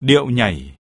điệu nhảy.